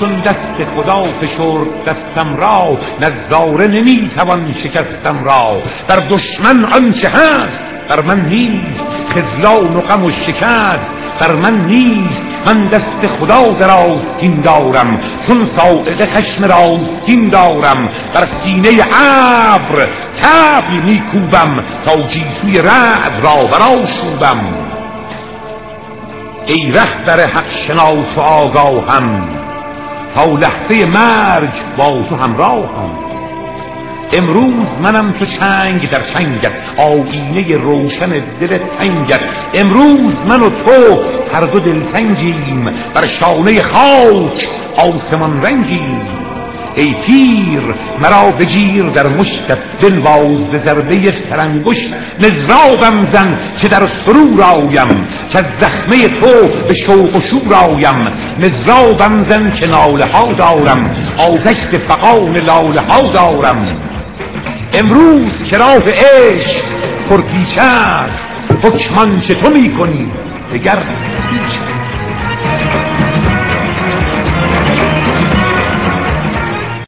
دست خدا فشرد دستم را نظاره نمی‌توان شکستم را. در دشمن آنچه هست؟ در من نیست خزلان و غم و شکست. در من نیست من دست خدا دراستین دارم چون سائق خشم راستین دارم. در سینه ابر تبل میکوبم تا جیسوی رعد را براشوبم ای رهبر حق شناس و آگاهم تا لحظه مرگ با تو همراهم امروز منم تو چنگ در چنگت آینه روشن دل تنگت. امروز من و تو هر دو دلتنگیم بر شانه خاک آسمان رنگیم. ای تیر مرا بگیر در مشتت دلواز به ضربه سرانگشت. نزرابم زن که در سرور آیم که زخمه تو به شوق و شور آیم. نزرابم زن که ناله ها دارم آتش به فقان لاله ها دارم. امروز چراغ عشق پرپیچه است حکمان چه تو می‌کنی؟ دگر